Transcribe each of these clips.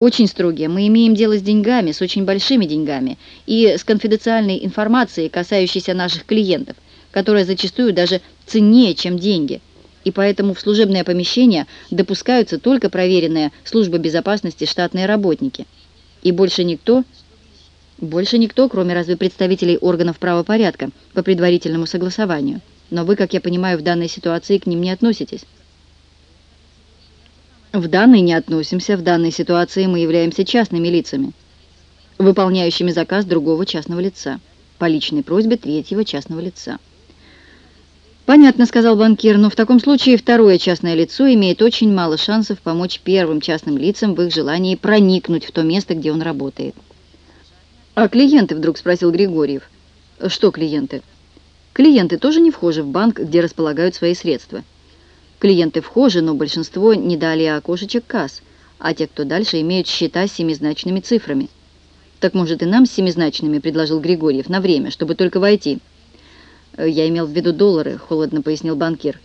Очень строгие. Мы имеем дело с деньгами, с очень большими деньгами, и с конфиденциальной информацией, касающейся наших клиентов, которая зачастую даже ценнее, чем деньги. И поэтому в служебное помещение допускаются только проверенные службы безопасности штатные работники. И больше никто, больше никто, кроме разве представителей органов правопорядка, по предварительному согласованию. Но вы, как я понимаю, в данной ситуации к ним не относитесь. В данной не относимся, в данной ситуации мы являемся частными лицами, выполняющими заказ другого частного лица, по личной просьбе третьего частного лица. «Понятно», — сказал банкир, «но в таком случае второе частное лицо имеет очень мало шансов помочь первым частным лицам в их желании проникнуть в то место, где он работает». «А клиенты?» — вдруг спросил Григорьев. «Что клиенты?» «Клиенты тоже не вхожи в банк, где располагают свои средства». Клиенты вхожи, но большинство не дали окошечек касс, а те, кто дальше, имеют счета с семизначными цифрами. «Так, может, и нам с семизначными?» – предложил Григорьев, «на время, чтобы только войти». «Э, «Я имел в виду доллары», – холодно пояснил банкир.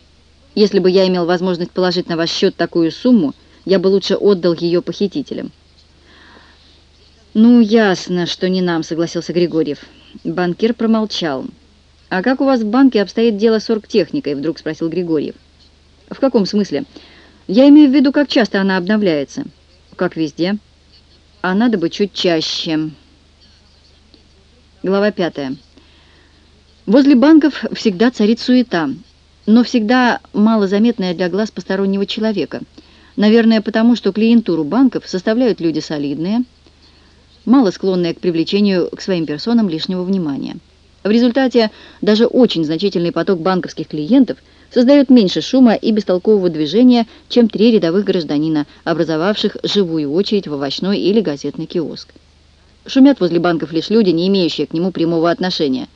«Если бы я имел возможность положить на ваш счет такую сумму, я бы лучше отдал ее похитителям». «Ну, ясно, что не нам», — согласился Григорьев. Банкир промолчал. «А как у вас в банке обстоит дело с оргтехникой?» — вдруг спросил Григорьев. «В каком смысле?» «Я имею в виду, как часто она обновляется». «Как везде». «А надо бы чуть чаще». Глава пятая. Возле банков всегда царит суета, но всегда малозаметная для глаз постороннего человека. Наверное, потому что клиентуру банков составляют люди солидные, мало склонные к привлечению к своим персонам лишнего внимания. В результате даже очень значительный поток банковских клиентов – создает меньше шума и бестолкового движения, чем три рядовых гражданина, образовавших живую очередь в овощной или газетный киоск. Шумят возле банков лишь люди, не имеющие к нему прямого отношения.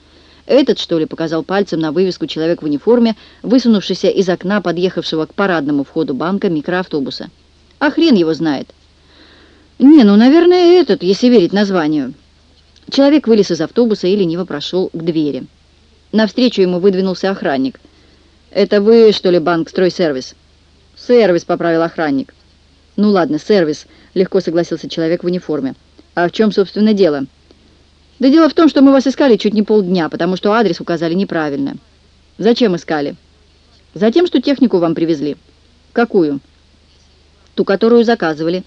Этот, что ли, показал пальцем на вывеску человек в униформе, высунувшийся из окна подъехавшего к парадному входу банка микроавтобуса. А хрен его знает. Не, ну, наверное, этот, если верить названию. Человек вылез из автобуса и лениво прошел к двери. Навстречу ему выдвинулся охранник. «Это вы, что ли, банк «Стройсервис»?» «Сервис», — поправил охранник. «Ну ладно, сервис», — легко согласился человек в униформе. «А в чем, собственно, дело?» «Да дело в том, что мы вас искали чуть не полдня, потому что адрес указали неправильно». «Зачем искали?» «Затем, что технику вам привезли». «Какую?» «Ту, которую заказывали».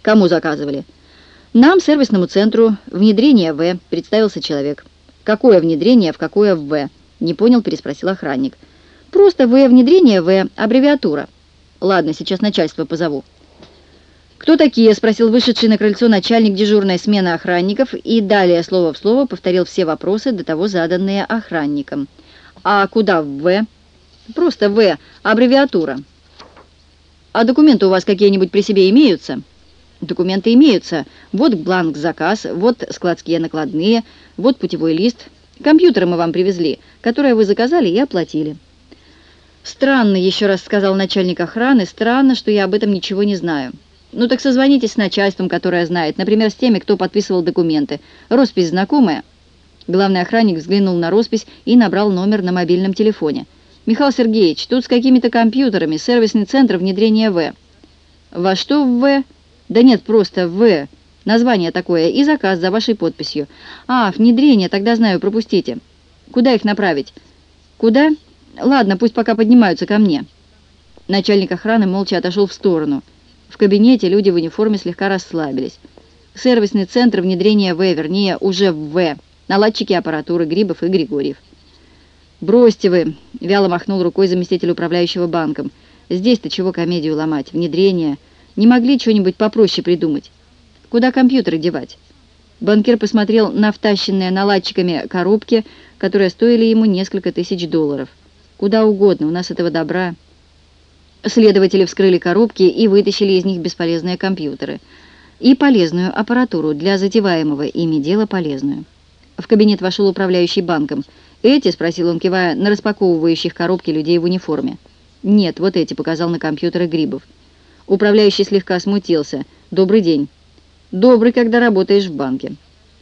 «Кому заказывали?» «Нам, сервисному центру, внедрение В», — представился человек. «Какое внедрение, в какое В?» — не понял, переспросил охранник. Просто В внедрение В, аббревиатура. Ладно, сейчас начальство позову. «Кто такие?» — спросил вышедший на крыльцо начальник дежурной смены охранников и далее слово в слово повторил все вопросы, до того заданные охранником. «А куда в В?» «Просто В, аббревиатура». «А документы у вас какие-нибудь при себе имеются?» «Документы имеются. Вот бланк заказ, вот складские накладные, вот путевой лист. Компьютеры мы вам привезли, которые вы заказали и оплатили». «Странно», — еще раз сказал начальник охраны, «странно, что я об этом ничего не знаю». «Ну так созвонитесь с начальством, которое знает, например, с теми, кто подписывал документы. Роспись знакомая?» Главный охранник взглянул на роспись и набрал номер на мобильном телефоне. «Михаил Сергеевич, тут с какими-то компьютерами, сервисный центр внедрения В». «Во что в В?» «Да нет, просто В. Название такое и заказ за вашей подписью». «А, внедрение, тогда знаю, пропустите». «Куда их направить?» «Куда?» Ладно, пусть пока поднимаются ко мне». Начальник охраны молча отошел в сторону. В кабинете люди в униформе слегка расслабились. Сервисный центр внедрения В, вернее, уже в В. Наладчики аппаратуры Грибов и Григорьев. «Бросьте вы!» — вяло махнул рукой заместитель управляющего банком. «Здесь-то чего комедию ломать? Внедрение? Не могли что-нибудь попроще придумать? Куда компьютеры девать?» Банкир посмотрел на втащенные наладчиками коробки, которые стоили ему несколько тысяч долларов. Куда угодно, у нас этого добра. Следователи вскрыли коробки и вытащили из них бесполезные компьютеры и полезную аппаратуру для затеваемого ими дела полезную. В кабинет вошел управляющий банком. «Эти?» — спросил он, кивая на распаковывающих коробки людей в униформе. «Нет, вот эти», — показал на компьютеры Грибов. Управляющий слегка смутился. «Добрый день». «Добрый, когда работаешь в банке».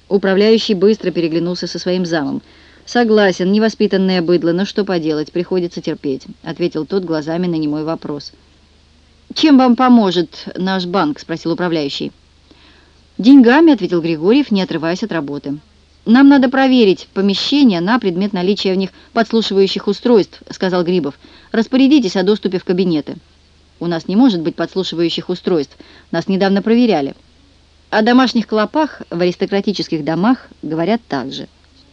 Управляющий быстро переглянулся со своим замом. «Согласен, невоспитанное быдло, но что поделать, приходится терпеть», — ответил тот глазами на немой вопрос. «Чем вам поможет наш банк?» — спросил управляющий. «Деньгами», — ответил Григорьев, не отрываясь от работы. «Нам надо проверить помещение на предмет наличия в них подслушивающих устройств», — сказал Грибов. «Распорядитесь о доступе в кабинеты». «У нас не может быть подслушивающих устройств. Нас недавно проверяли». О домашних клопах в аристократических домах говорят так же.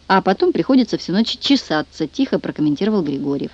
А потом приходится всю ночь чесаться, тихо прокомментировал Григорьев.